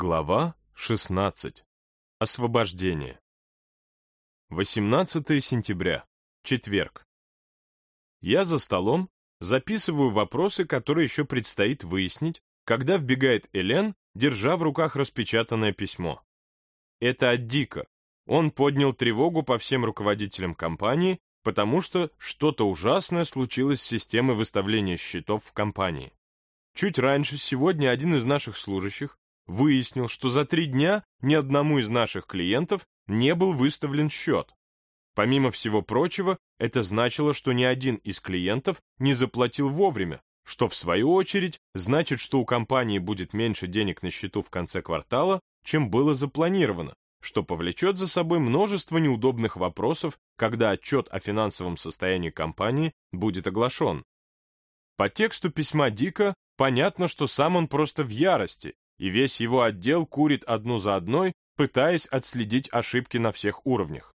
Глава 16. Освобождение. 18 сентября. Четверг. Я за столом записываю вопросы, которые еще предстоит выяснить, когда вбегает Элен, держа в руках распечатанное письмо. Это от Дика. Он поднял тревогу по всем руководителям компании, потому что что-то ужасное случилось с системой выставления счетов в компании. Чуть раньше сегодня один из наших служащих выяснил, что за три дня ни одному из наших клиентов не был выставлен счет. Помимо всего прочего, это значило, что ни один из клиентов не заплатил вовремя, что в свою очередь значит, что у компании будет меньше денег на счету в конце квартала, чем было запланировано, что повлечет за собой множество неудобных вопросов, когда отчет о финансовом состоянии компании будет оглашен. По тексту письма Дика понятно, что сам он просто в ярости и весь его отдел курит одну за одной, пытаясь отследить ошибки на всех уровнях.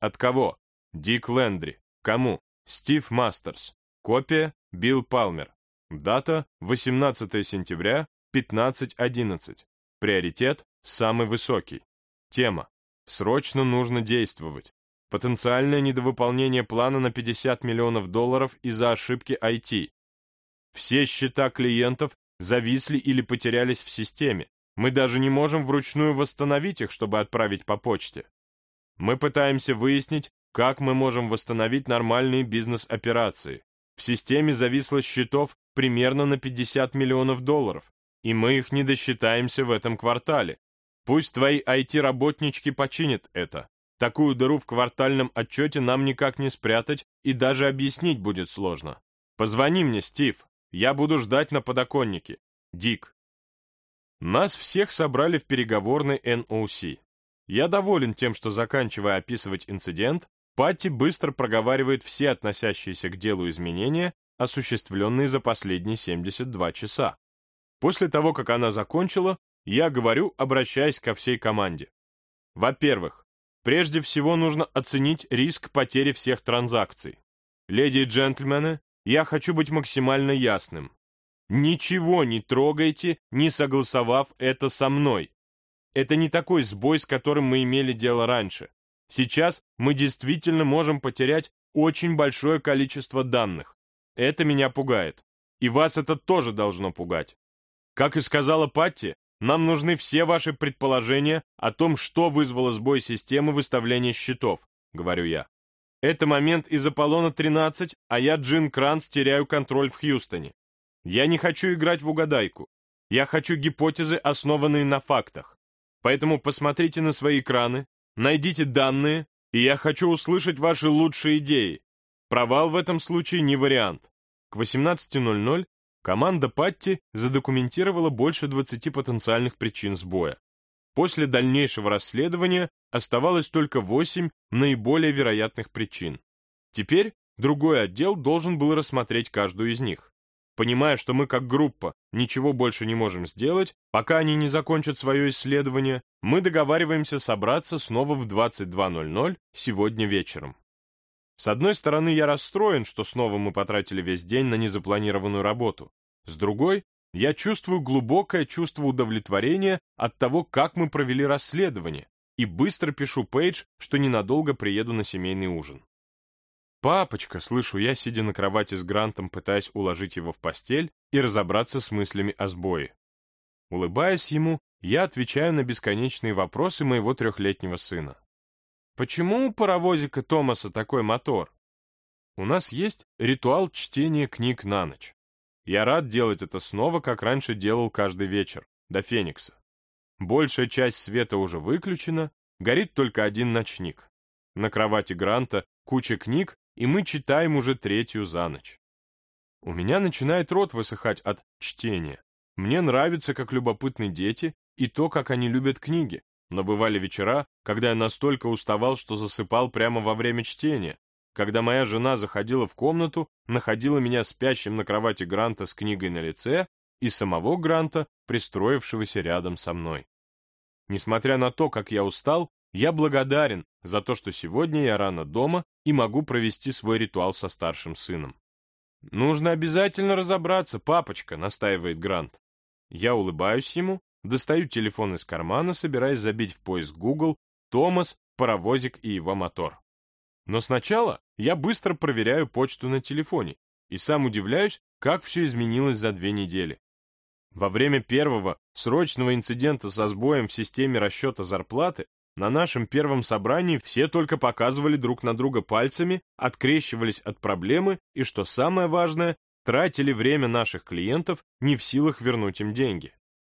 От кого? Дик Лендри. Кому? Стив Мастерс. Копия Билл Палмер. Дата 18 сентября 15.11. Приоритет самый высокий. Тема. Срочно нужно действовать. Потенциальное недовыполнение плана на 50 миллионов долларов из-за ошибки IT. Все счета клиентов зависли или потерялись в системе. Мы даже не можем вручную восстановить их, чтобы отправить по почте. Мы пытаемся выяснить, как мы можем восстановить нормальные бизнес-операции. В системе зависло счетов примерно на 50 миллионов долларов, и мы их не досчитаемся в этом квартале. Пусть твои IT-работнички починят это. Такую дыру в квартальном отчете нам никак не спрятать и даже объяснить будет сложно. Позвони мне, Стив. Я буду ждать на подоконнике. Дик. Нас всех собрали в переговорной NOC. Я доволен тем, что, заканчивая описывать инцидент, Патти быстро проговаривает все относящиеся к делу изменения, осуществленные за последние 72 часа. После того, как она закончила, я говорю, обращаясь ко всей команде. Во-первых, прежде всего нужно оценить риск потери всех транзакций. Леди и джентльмены, я хочу быть максимально ясным. Ничего не трогайте, не согласовав это со мной. Это не такой сбой, с которым мы имели дело раньше. Сейчас мы действительно можем потерять очень большое количество данных. Это меня пугает. И вас это тоже должно пугать. Как и сказала Патти, нам нужны все ваши предположения о том, что вызвало сбой системы выставления счетов, говорю я. Это момент из Аполлона-13, а я, Джин Кранс, теряю контроль в Хьюстоне. Я не хочу играть в угадайку. Я хочу гипотезы, основанные на фактах. Поэтому посмотрите на свои экраны, найдите данные, и я хочу услышать ваши лучшие идеи. Провал в этом случае не вариант. К 18.00 команда Патти задокументировала больше 20 потенциальных причин сбоя. После дальнейшего расследования оставалось только 8 наиболее вероятных причин. Теперь другой отдел должен был рассмотреть каждую из них. Понимая, что мы как группа ничего больше не можем сделать, пока они не закончат свое исследование, мы договариваемся собраться снова в 22.00 сегодня вечером. С одной стороны, я расстроен, что снова мы потратили весь день на незапланированную работу. С другой, я чувствую глубокое чувство удовлетворения от того, как мы провели расследование, и быстро пишу Пейдж, что ненадолго приеду на семейный ужин. «Папочка», — слышу я, сидя на кровати с Грантом, пытаясь уложить его в постель и разобраться с мыслями о сбое. Улыбаясь ему, я отвечаю на бесконечные вопросы моего трехлетнего сына. «Почему у паровозика Томаса такой мотор?» У нас есть ритуал чтения книг на ночь. Я рад делать это снова, как раньше делал каждый вечер, до Феникса. Большая часть света уже выключена, горит только один ночник. На кровати Гранта куча книг, и мы читаем уже третью за ночь. У меня начинает рот высыхать от чтения. Мне нравится, как любопытны дети, и то, как они любят книги. Но бывали вечера, когда я настолько уставал, что засыпал прямо во время чтения, когда моя жена заходила в комнату, находила меня спящим на кровати Гранта с книгой на лице и самого Гранта, пристроившегося рядом со мной. Несмотря на то, как я устал, я благодарен за то, что сегодня я рано дома и могу провести свой ритуал со старшим сыном. «Нужно обязательно разобраться, папочка», — настаивает Грант. Я улыбаюсь ему достаю телефон из кармана, собираясь забить в поиск Google «Томас, паровозик и его мотор». Но сначала я быстро проверяю почту на телефоне и сам удивляюсь, как все изменилось за две недели. Во время первого срочного инцидента со сбоем в системе расчета зарплаты на нашем первом собрании все только показывали друг на друга пальцами, открещивались от проблемы и, что самое важное, тратили время наших клиентов, не в силах вернуть им деньги.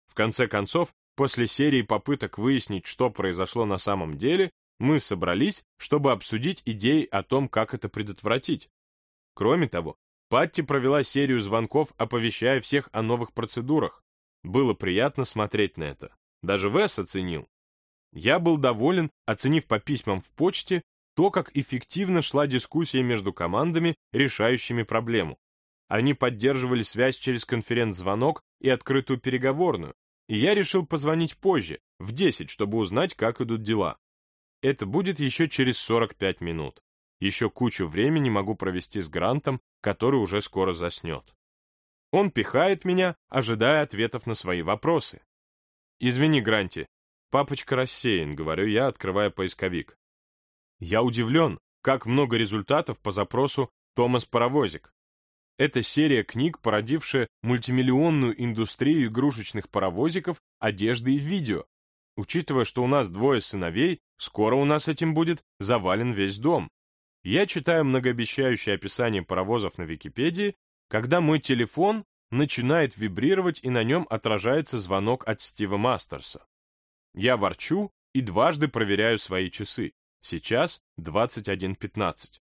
В конце концов, после серии попыток выяснить, что произошло на самом деле, мы собрались, чтобы обсудить идеи о том, как это предотвратить. Кроме того, Патти провела серию звонков, оповещая всех о новых процедурах. Было приятно смотреть на это. Даже Вес оценил. Я был доволен, оценив по письмам в почте то, как эффективно шла дискуссия между командами, решающими проблему. Они поддерживали связь через конференц-звонок и открытую переговорную, и я решил позвонить позже, в 10, чтобы узнать, как идут дела. Это будет еще через 45 минут. Еще кучу времени могу провести с Грантом, который уже скоро заснет. Он пихает меня, ожидая ответов на свои вопросы. «Извини, Гранти, «Папочка рассеян», — говорю я, открывая поисковик. Я удивлен, как много результатов по запросу «Томас Паровозик». Это серия книг, породившая мультимиллионную индустрию игрушечных паровозиков, одежды и видео. Учитывая, что у нас двое сыновей, скоро у нас этим будет завален весь дом. Я читаю многообещающее описание паровозов на Википедии, когда мой телефон начинает вибрировать и на нем отражается звонок от Стива Мастерса. Я ворчу и дважды проверяю свои часы. Сейчас 21.15.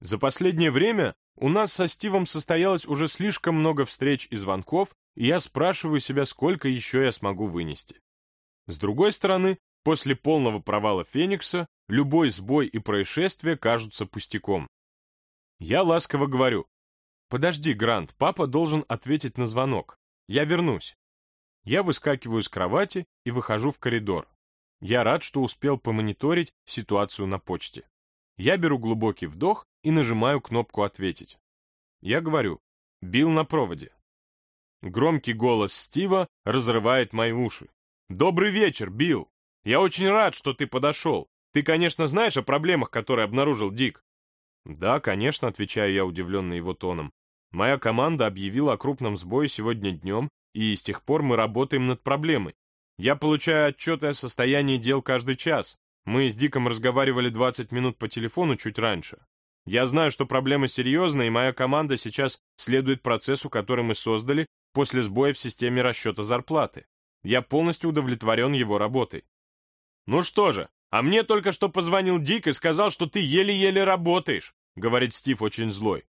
За последнее время у нас со Стивом состоялось уже слишком много встреч и звонков, и я спрашиваю себя, сколько еще я смогу вынести. С другой стороны, после полного провала Феникса, любой сбой и происшествие кажутся пустяком. Я ласково говорю, «Подожди, Грант, папа должен ответить на звонок. Я вернусь». Я выскакиваю с кровати и выхожу в коридор. Я рад, что успел помониторить ситуацию на почте. Я беру глубокий вдох и нажимаю кнопку «Ответить». Я говорю «Билл на проводе». Громкий голос Стива разрывает мои уши. «Добрый вечер, Билл! Я очень рад, что ты подошел. Ты, конечно, знаешь о проблемах, которые обнаружил Дик?» «Да, конечно», — отвечаю я, удивленный его тоном. «Моя команда объявила о крупном сбое сегодня днем, и с тех пор мы работаем над проблемой. Я получаю отчеты о состоянии дел каждый час. Мы с Диком разговаривали 20 минут по телефону чуть раньше. Я знаю, что проблема серьезная, и моя команда сейчас следует процессу, который мы создали после сбоя в системе расчета зарплаты. Я полностью удовлетворен его работой. «Ну что же, а мне только что позвонил Дик и сказал, что ты еле-еле работаешь», — говорит Стив очень злой.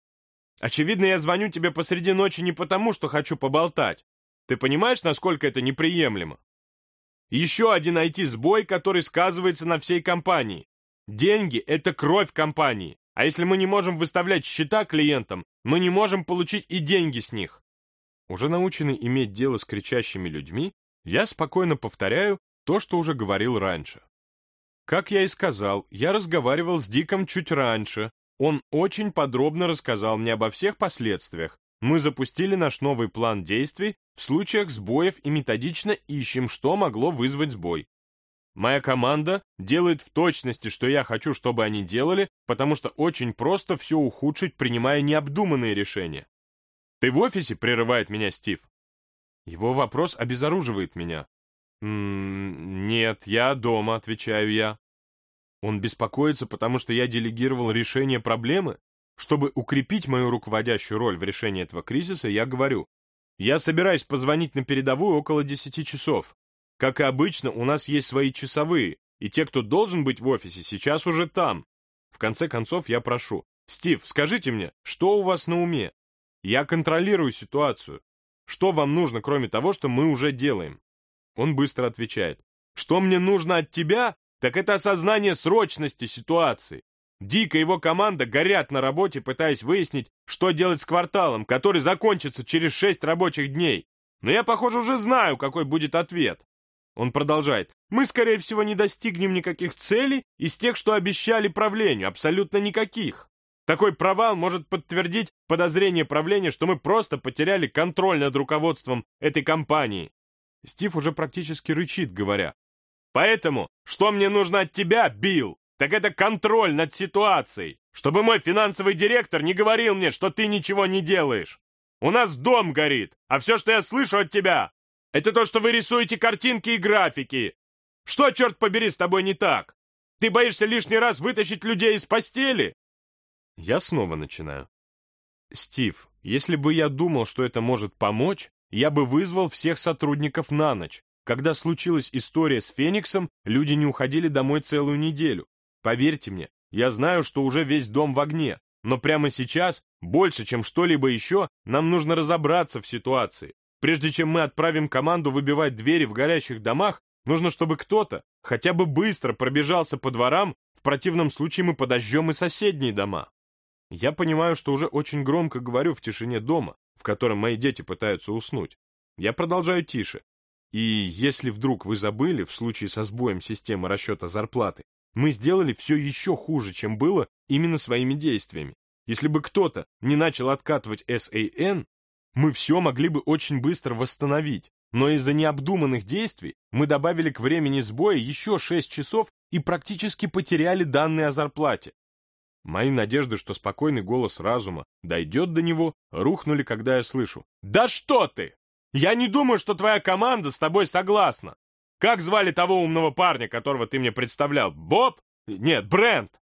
«Очевидно, я звоню тебе посреди ночи не потому, что хочу поболтать, ты понимаешь, насколько это неприемлемо? Еще один IT-сбой, который сказывается на всей компании. Деньги — это кровь компании. А если мы не можем выставлять счета клиентам, мы не можем получить и деньги с них. Уже наученный иметь дело с кричащими людьми, я спокойно повторяю то, что уже говорил раньше. Как я и сказал, я разговаривал с Диком чуть раньше. Он очень подробно рассказал мне обо всех последствиях, мы запустили наш новый план действий в случаях сбоев и методично ищем, что могло вызвать сбой. Моя команда делает в точности, что я хочу, чтобы они делали, потому что очень просто все ухудшить, принимая необдуманные решения. «Ты в офисе?» — прерывает меня Стив. Его вопрос обезоруживает меня. «М -м «Нет, я дома», — отвечаю я. Он беспокоится, потому что я делегировал решение проблемы? Чтобы укрепить мою руководящую роль в решении этого кризиса, я говорю, я собираюсь позвонить на передовую около 10 часов. Как и обычно, у нас есть свои часовые, и те, кто должен быть в офисе, сейчас уже там. В конце концов, я прошу, Стив, скажите мне, что у вас на уме? Я контролирую ситуацию. Что вам нужно, кроме того, что мы уже делаем? Он быстро отвечает, что мне нужно от тебя, так это осознание срочности ситуации. Дик его команда горят на работе, пытаясь выяснить, что делать с кварталом, который закончится через шесть рабочих дней. Но я, похоже, уже знаю, какой будет ответ. Он продолжает. Мы, скорее всего, не достигнем никаких целей из тех, что обещали правлению, абсолютно никаких. Такой провал может подтвердить подозрение правления, что мы просто потеряли контроль над руководством этой компании. Стив уже практически рычит, говоря. «Поэтому, что мне нужно от тебя, Билл, так это контроль над ситуацией, чтобы мой финансовый директор не говорил мне, что ты ничего не делаешь. У нас дом горит, а все, что я слышу от тебя, это то, что вы рисуете картинки и графики. Что, черт побери, с тобой не так? Ты боишься лишний раз вытащить людей из постели?» Я снова начинаю. «Стив, если бы я думал, что это может помочь, я бы вызвал всех сотрудников на ночь. Когда случилась история с Фениксом, люди не уходили домой целую неделю. Поверьте мне, я знаю, что уже весь дом в огне, но прямо сейчас, больше, чем что-либо еще, нам нужно разобраться в ситуации. Прежде чем мы отправим команду выбивать двери в горящих домах, нужно, чтобы кто-то хотя бы быстро пробежался по дворам, в противном случае мы подожжем и соседние дома. Я понимаю, что уже очень громко говорю в тишине дома, в котором мои дети пытаются уснуть. Я продолжаю тише. И если вдруг вы забыли, в случае со сбоем системы расчета зарплаты, мы сделали все еще хуже, чем было именно своими действиями. Если бы кто-то не начал откатывать SAN, мы все могли бы очень быстро восстановить. Но из-за необдуманных действий мы добавили к времени сбоя еще 6 часов и практически потеряли данные о зарплате. Мои надежды, что спокойный голос разума дойдет до него, рухнули, когда я слышу. «Да что ты! Я не думаю, что твоя команда с тобой согласна. Как звали того умного парня, которого ты мне представлял? Боб? Нет, Брент.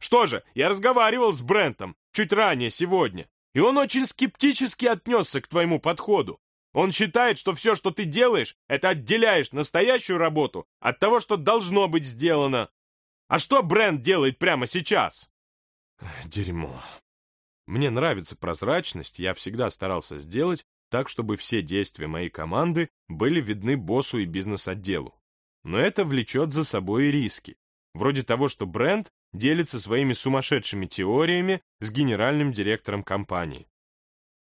Что же, я разговаривал с Брентом чуть ранее сегодня, и он очень скептически отнесся к твоему подходу. Он считает, что все, что ты делаешь, это отделяешь настоящую работу от того, что должно быть сделано. А что Брент делает прямо сейчас? Дерьмо. Мне нравится прозрачность, я всегда старался сделать так, чтобы все действия моей команды были видны боссу и бизнес-отделу. Но это влечет за собой риски. Вроде того, что бренд делится своими сумасшедшими теориями с генеральным директором компании.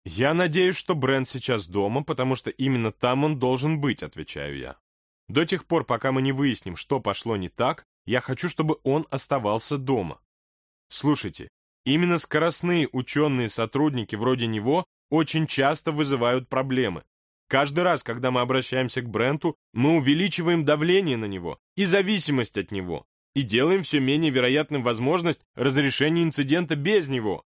«Я надеюсь, что Бренд сейчас дома, потому что именно там он должен быть», — отвечаю я. «До тех пор, пока мы не выясним, что пошло не так, я хочу, чтобы он оставался дома. Слушайте, именно скоростные ученые сотрудники вроде него очень часто вызывают проблемы. Каждый раз, когда мы обращаемся к Бренту, мы увеличиваем давление на него и зависимость от него, и делаем все менее вероятным возможность разрешения инцидента без него.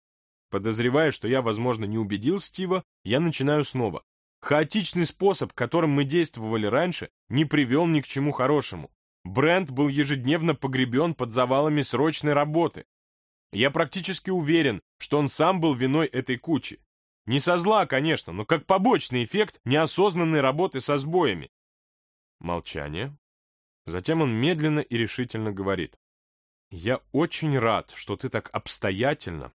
Подозревая, что я, возможно, не убедил Стива, я начинаю снова. Хаотичный способ, которым мы действовали раньше, не привел ни к чему хорошему. Брент был ежедневно погребен под завалами срочной работы, я практически уверен, что он сам был виной этой кучи. Не со зла, конечно, но как побочный эффект неосознанной работы со сбоями. Молчание. Затем он медленно и решительно говорит. «Я очень рад, что ты так обстоятельно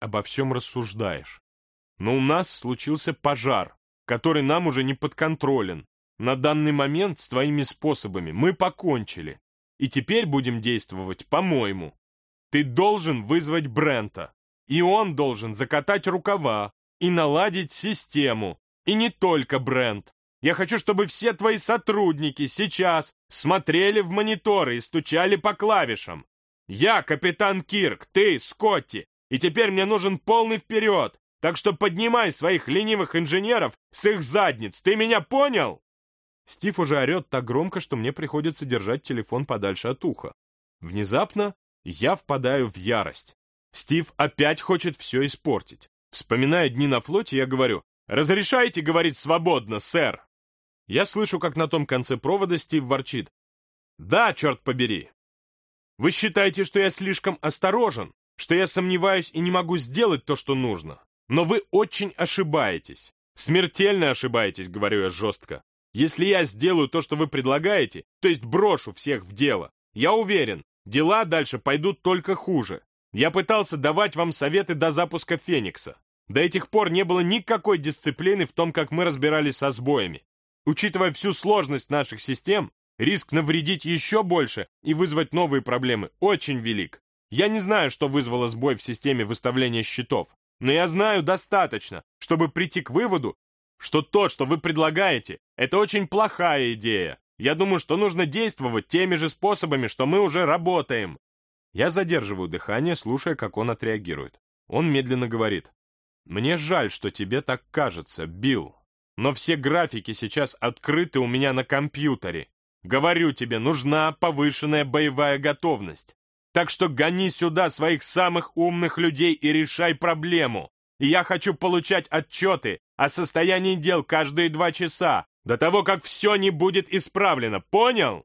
обо всем рассуждаешь. Но у нас случился пожар, который нам уже не подконтролен. На данный момент с твоими способами мы покончили, и теперь будем действовать по-моему. Ты должен вызвать Брента, и он должен закатать рукава и наладить систему. И не только Брент. Я хочу, чтобы все твои сотрудники сейчас смотрели в мониторы и стучали по клавишам. Я капитан Кирк, ты Скотти, и теперь мне нужен полный вперед, так что поднимай своих ленивых инженеров с их задниц, ты меня понял?» Стив уже орет так громко, что мне приходится держать телефон подальше от уха. Внезапно я впадаю в ярость. Стив опять хочет все испортить. Вспоминая дни на флоте, я говорю, «Разрешайте говорить свободно, сэр!» Я слышу, как на том конце провода Стив ворчит. «Да, черт побери! Вы считаете, что я слишком осторожен, что я сомневаюсь и не могу сделать то, что нужно. Но вы очень ошибаетесь. Смертельно ошибаетесь, говорю я жестко. Если я сделаю то, что вы предлагаете, то есть брошу всех в дело, я уверен, Дела дальше пойдут только хуже. Я пытался давать вам советы до запуска Феникса. До этих пор не было никакой дисциплины в том, как мы разбирались со сбоями. Учитывая всю сложность наших систем, риск навредить еще больше и вызвать новые проблемы очень велик. Я не знаю, что вызвало сбой в системе выставления счетов, но я знаю достаточно, чтобы прийти к выводу, что то, что вы предлагаете, это очень плохая идея. Я думаю, что нужно действовать теми же способами, что мы уже работаем. Я задерживаю дыхание, слушая, как он отреагирует. Он медленно говорит. «Мне жаль, что тебе так кажется, Билл. но все графики сейчас открыты у меня на компьютере. Говорю тебе, нужна повышенная боевая готовность. Так что гони сюда своих самых умных людей и решай проблему. И я хочу получать отчеты о состоянии дел каждые два часа, до того, как все не будет исправлено. Понял?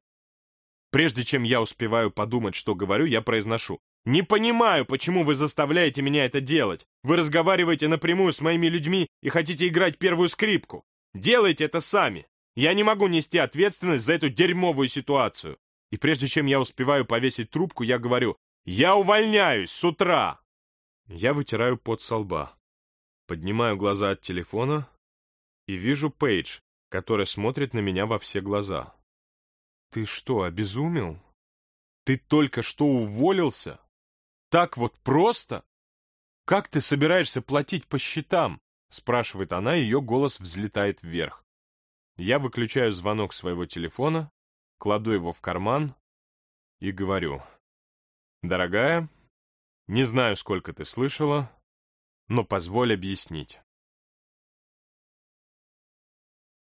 Прежде чем я успеваю подумать, что говорю, я произношу. Не понимаю, почему вы заставляете меня это делать. Вы разговариваете напрямую с моими людьми и хотите играть первую скрипку. Делайте это сами. Я не могу нести ответственность за эту дерьмовую ситуацию. И прежде чем я успеваю повесить трубку, я говорю, я увольняюсь с утра. Я вытираю пот со лба, поднимаю глаза от телефона и вижу Пейдж, которая смотрит на меня во все глаза. Ты что, обезумел? Ты только что уволился? Так вот просто? Как ты собираешься платить по счетам? Спрашивает она, ее голос взлетает вверх. Я выключаю звонок своего телефона, кладу его в карман и говорю. Дорогая, не знаю, сколько ты слышала, но позволь объяснить.